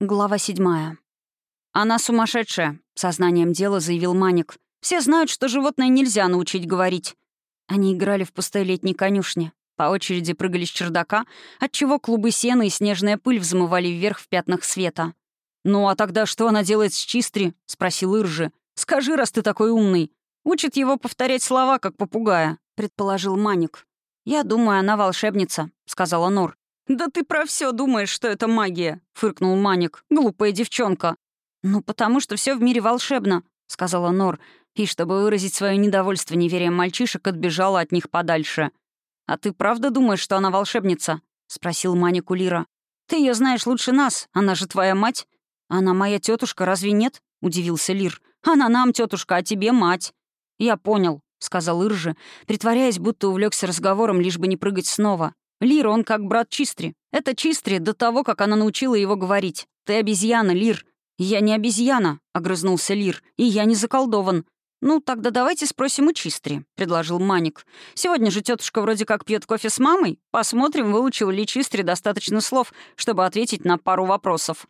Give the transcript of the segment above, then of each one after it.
Глава седьмая. «Она сумасшедшая», — сознанием дела заявил Маник. «Все знают, что животное нельзя научить говорить». Они играли в пустой летней конюшне. По очереди прыгали с чердака, отчего клубы сена и снежная пыль взмывали вверх в пятнах света. «Ну а тогда что она делает с Чистри?» — спросил Иржи. «Скажи, раз ты такой умный». «Учит его повторять слова, как попугая», — предположил Маник. «Я думаю, она волшебница», — сказала Нор. «Да ты про все думаешь, что это магия», — фыркнул Маник. «Глупая девчонка». «Ну, потому что все в мире волшебно», — сказала Нор, и, чтобы выразить свое недовольство неверием мальчишек, отбежала от них подальше. «А ты правда думаешь, что она волшебница?» — спросил Маник у Лира. «Ты ее знаешь лучше нас, она же твоя мать». «Она моя тетушка, разве нет?» — удивился Лир. «Она нам тетушка, а тебе мать». «Я понял», — сказал Иржи, притворяясь, будто увлекся разговором, лишь бы не прыгать снова. Лир, он как брат Чистри. Это Чистри до того, как она научила его говорить. Ты обезьяна, Лир. Я не обезьяна, — огрызнулся Лир. И я не заколдован. «Ну, тогда давайте спросим у Чистри», — предложил Маник. «Сегодня же тетушка вроде как пьет кофе с мамой. Посмотрим, выучил ли Чистри достаточно слов, чтобы ответить на пару вопросов».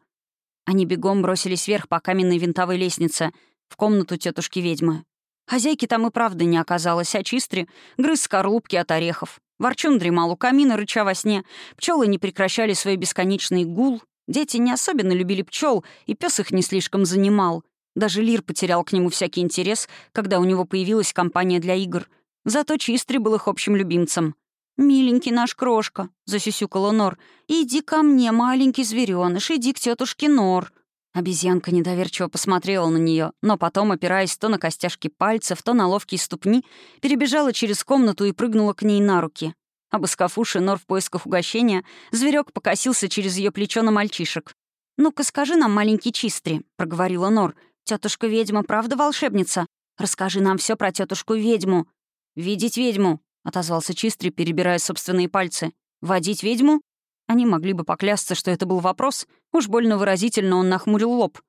Они бегом бросились вверх по каменной винтовой лестнице в комнату тетушки ведьмы. Хозяйки там и правда не оказалось, а Чистри грыз скорлупки от орехов. Ворчун дремал у камина, рыча во сне. Пчелы не прекращали свой бесконечный гул. Дети не особенно любили пчел, и пес их не слишком занимал. Даже Лир потерял к нему всякий интерес, когда у него появилась компания для игр. Зато Чистри был их общим любимцем. «Миленький наш крошка», — засюсюкала Нор. «Иди ко мне, маленький зверёныш, иди к тетушке Нор». Обезьянка недоверчиво посмотрела на нее, но потом, опираясь то на костяшки пальцев, то на ловкие ступни, перебежала через комнату и прыгнула к ней на руки. Обыскав уши Нор в поисках угощения, зверек покосился через ее плечо на мальчишек. «Ну-ка скажи нам, маленький чистри», — проговорила Нор. Тетушка ведьма правда волшебница? Расскажи нам все про тетушку ведьму». «Видеть ведьму», — отозвался Чистри, перебирая собственные пальцы. «Водить ведьму?» Они могли бы поклясться, что это был вопрос. Уж больно выразительно он нахмурил лоб.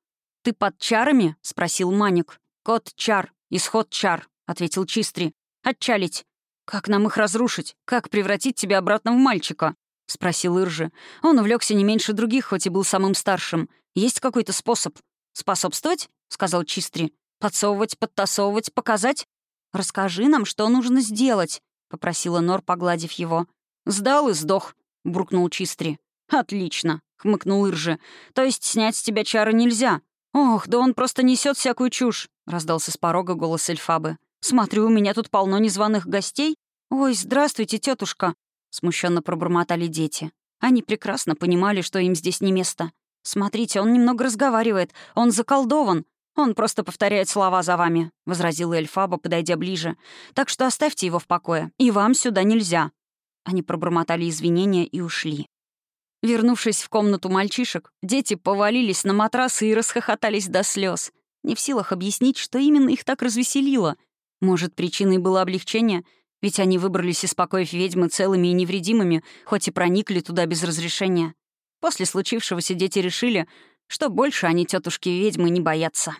«Ты под чарами?» — спросил Маник. «Кот чар, исход чар», — ответил Чистри. «Отчалить». «Как нам их разрушить? Как превратить тебя обратно в мальчика?» — спросил Иржи. Он увлекся не меньше других, хоть и был самым старшим. «Есть какой-то способ?» «Способствовать?» — сказал Чистри. «Подсовывать, подтасовывать, показать?» «Расскажи нам, что нужно сделать», — попросила Нор, погладив его. «Сдал и сдох», — буркнул Чистри. «Отлично», — хмыкнул Иржи. «То есть снять с тебя чары нельзя?» «Ох, да он просто несет всякую чушь», — раздался с порога голос Эльфабы. «Смотрю, у меня тут полно незваных гостей. Ой, здравствуйте, тетушка», — смущенно пробормотали дети. Они прекрасно понимали, что им здесь не место. «Смотрите, он немного разговаривает. Он заколдован. Он просто повторяет слова за вами», — возразила Эльфаба, подойдя ближе. «Так что оставьте его в покое. И вам сюда нельзя». Они пробормотали извинения и ушли. Вернувшись в комнату мальчишек, дети повалились на матрасы и расхохотались до слез. Не в силах объяснить, что именно их так развеселило. Может, причиной было облегчение, ведь они выбрались из покоев ведьмы целыми и невредимыми, хоть и проникли туда без разрешения. После случившегося дети решили, что больше они тетушки ведьмы не боятся.